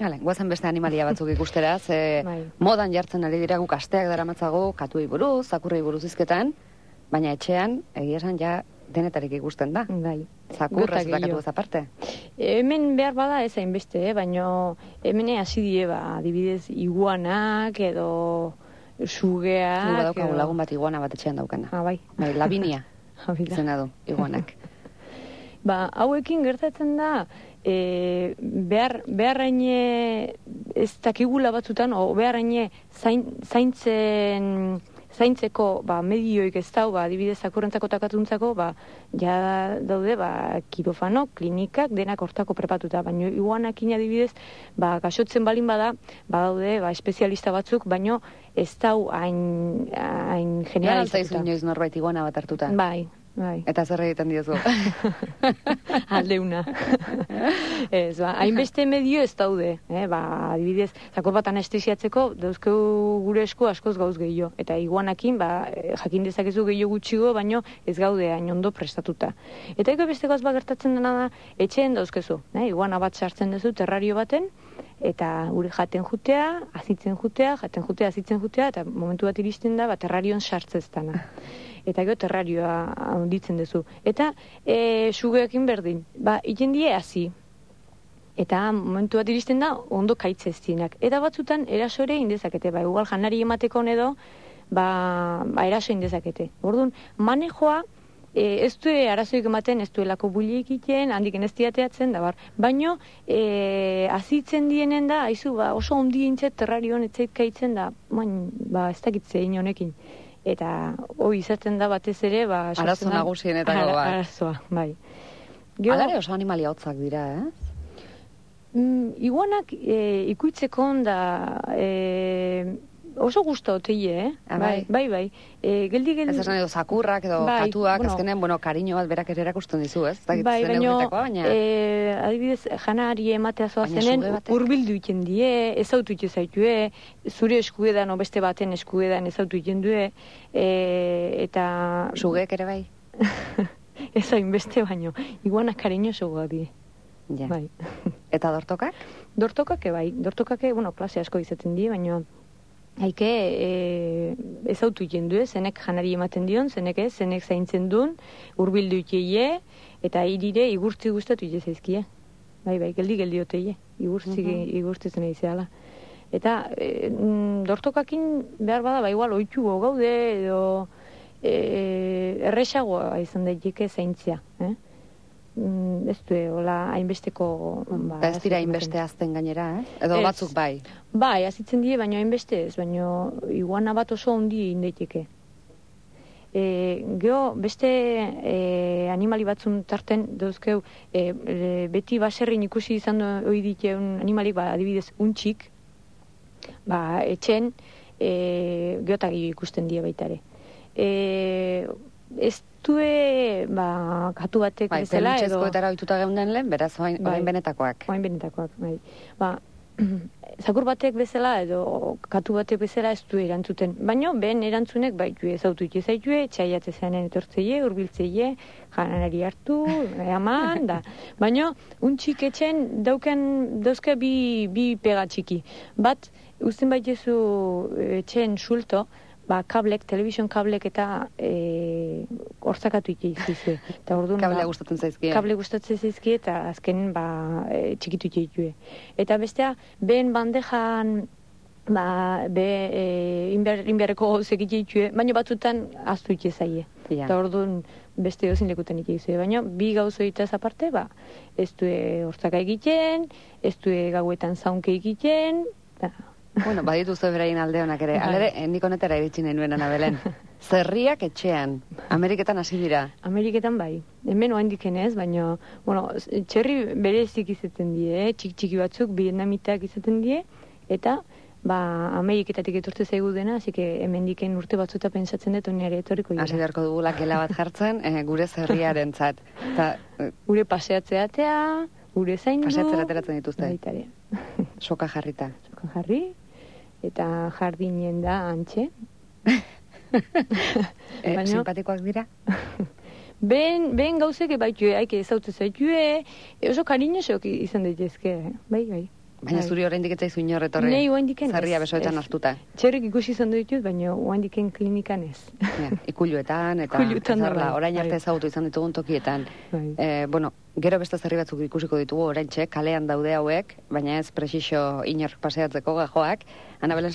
Hale, guazen beste animalia batzuk ikustera, ze Bai. modan jartzen ari dira guk asteak daramatzago katuei buruz, zakurrei buruz izketan, baina etxean, egia esan ja denetarik ikusten da. Bai. Zakurra ez dakatu aparte. Hemen behar bada ez hainbeste, eh? baina hemen hasi die, ba, adibidez, iguanak edo sugeak. Gu badaukagu edo- lagun bat iguana bat etxean daukana. Ah, bai. Bai, labinia izena du, iguanak. Ba, hauekin gertatzen da, e, behar, beharraine ez dakigula batzutan, o beharraine zain, zaintzen zaintzeko ba, medioik ez dau, ba, adibidez zakurrentzako takatuntzako, ba, ja daude ba, kirofano, klinikak, denak hortako prepatuta, baino iguanakin adibidez, ba, gasotzen balin bada, ba, daude ba, espezialista batzuk, baino ez dau hain, hain Ja, generalizatuta. altzaizu inoiz norbait iguana bat hartuta. Bai, bai. Eta zer egiten diozu? aldeuna. ez, ba, hainbeste medio ez daude, eh? ba, adibidez, zakur bat anestesiatzeko, dauzkeu gure esku askoz gauz gehiago. Eta iguanakin, ba, eh, jakin dezakezu gehiago gutxigo, baino ez gaude hain ondo prestatuta. Eta eko beste gauz bat gertatzen dena da, etxeen dauzkezu, eh? iguana bat sartzen duzu terrario baten, eta gure jaten jutea, azitzen jutea, jaten jutea, azitzen jutea, eta momentu bat iristen da, ba, terrarion sartzeztana eta gero terrarioa handitzen duzu. Eta e, sugeekin berdin, ba, iten die hasi. Eta momentu bat iristen da, ondo kaitze ez dienak. Eta batzutan, erasore indezakete, ba, igual janari emateko edo, ba, ba eraso indezakete. Orduan, manejoa, e, ez du arazoik ematen, ez duelako buliek egiten, handik ez diateatzen, da bar. Baino, e, azitzen dienen da, haizu, ba, oso ondi intzet terrarion etzait kaitzen da, bain, ba, ez dakitze honekin. Eta hoi izaten da batez ere, ba... Arazo da- nagusienetako bat. Arazoa, bai. Alare oso animalia hotzak dira, eh? Mm, iguanak e, ikuitzeko onda e, oso gusta oteie, eh? Ah, bai, bai, bai. E, geldi geldi... Ez esan edo zakurrak edo Bai, katuak, bueno. azkenean, bueno, kariño bat berak ere erakusten dizu, ez? Dakit Bai, baino, baina... e, adibidez, janari ematea zoa zenen, urbildu iten die, ezautu iten zaitue, zure eskuedan, o beste baten eskuedan ezautu iten due, e, eta... Sugeek ere bai? ez hainbeste baino, iguanak kariño zogoak die. Ja. Bai. Eta dortokak? Dortokake bai, dortokake, bueno, klase asko izaten die, baina haike e, ez autu du, zenek janari ematen dion, zenek ez, zenek zaintzen duen, urbildu iteie, eta irire igurtzi gustatu ite zaizkie. Bai, bai, geldi geldi oteie, igurtzi, Mhm. igurtzitzen aizeala. Eta e, mm, dortokakin behar bada, ba, igual, oitu gaude, edo e, erresagoa izan daiteke zaintzia, eh? Mm, ez du, hola, hainbesteko... ba, Ba, ez dira arazorik inbeste azten gainera, eh? Edo Ez. batzuk bai. Bai, azitzen die, baina hainbeste ez, baina iguana bat oso ondi indaiteke. E, geho, beste e, animali batzun tarten dauzkeu, e, e, beti baserrin ikusi izan hori diteun animalik, ba, adibidez, untxik, ba, etxen, e, geotagi ikusten die baita ere. E, ez due, ba, katu batek Bai, bezala, edo... pelutxezkoetara ohituta geunden lehen, beraz, oain, Bai. benetakoak. Oain benetakoak, bai. Ba, zakur batek bezala edo katu batek bezala ez du erantzuten. Baina, ben erantzunek bai du ezautu zaitue, txaiatze zanen etortzeie, urbiltzeie, janari hartu, eman, da. Baina, untxik etxen dauken, dauzke bi, bi pega txiki. Bat, uzten baitezu etxen sulto, ba, kablek, television kablek eta e, ortzakatu itizizue. Eta orduan, Kablea ba, gustatzen zaizkie. kable gustatzen zaizkie eta azken ba, e, txikitu ditue. Eta bestea, ben bandejan ba, be, e, inber, inberreko gauzek itxue, baina batzutan aztu itxe zaie. Ja. Eta orduan beste dozin lekutan itxe Baina bi gauzo itaz aparte, ba, ez du hortzaka egiten, ez du gauetan zaunke egiten, da, Bueno, baditu ze beraien alde honak ere. Bai. Alere, nik honetara iritsi nahi nuen Anabelen. Zerriak etxean. Ameriketan hasi dira. Ameriketan bai. Hemen oaindik ez, baina, bueno, txerri berezik izaten die, eh? txiki txiki batzuk, vietnamitak izaten die, eta ba, Ameriketatik etortze zaigu dena, hasi que hemendiken urte batzuta pentsatzen dut oniare etorriko Hasi dira. beharko dugula gela bat jartzen, eh, gure zerriaren zat. Eh, Gure paseatzeatea, gure zaindu... paseatzera ateratzen dituzte. Baita ere. Soka jarrita. Zokan jarri, eta jardinen da antxe. Eh, Baina- simpatikoak dira? Ben, ben gauzek baitue, haike ezautze zaitue, e, oso kariñosok izan daitezke, bai, bai. Baina Bai. zuri oraindik ez zaizu inor etorri. Nei oraindik ez, Zarria besoetan hartuta. Txerrik ikusi izan ditut, baina oandiken klinikan ez. Ja, ikuluetan eta ezarla, bai, orain arte bai. ezagutu izan ditugun tokietan. Eh, bueno, gero beste zerri batzuk ikusiko ditugu oraintxe, kalean daude hauek, baina ez presixo inor paseatzeko gajoak. Ana Belen